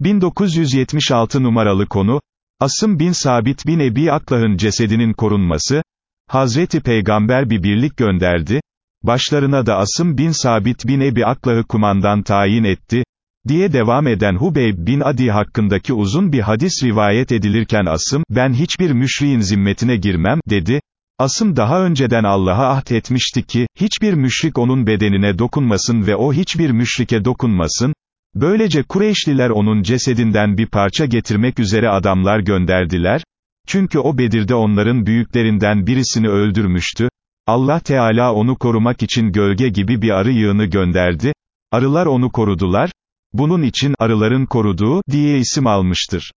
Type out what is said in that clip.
1976 numaralı konu, Asım bin Sabit bin Ebi Aklah'ın cesedinin korunması, Hazreti Peygamber bir birlik gönderdi, başlarına da Asım bin Sabit bin Ebi Aklah'ı kumandan tayin etti, diye devam eden Hubeyb bin Adi hakkındaki uzun bir hadis rivayet edilirken Asım, ben hiçbir müşriğin zimmetine girmem, dedi, Asım daha önceden Allah'a ahd etmişti ki, hiçbir müşrik onun bedenine dokunmasın ve o hiçbir müşrike dokunmasın, Böylece Kureyşliler onun cesedinden bir parça getirmek üzere adamlar gönderdiler, çünkü o Bedir'de onların büyüklerinden birisini öldürmüştü, Allah Teala onu korumak için gölge gibi bir arı yığını gönderdi, arılar onu korudular, bunun için arıların koruduğu diye isim almıştır.